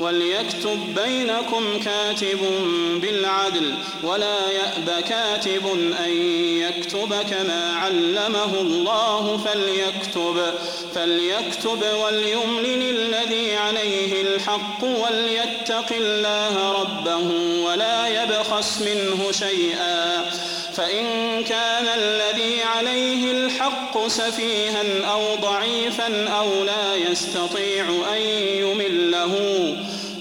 وليكتب بينكم كاتب بالعدل ولا يأب كاتب أن يكتب كما علمه الله فليكتب فليكتب وليملل الذي عليه الحق وليتق الله ربه ولا يبخس منه شيئا. فإن كان الذي عليه الحق سفيها أو ضعيفا أو لا يستطيع أن يمله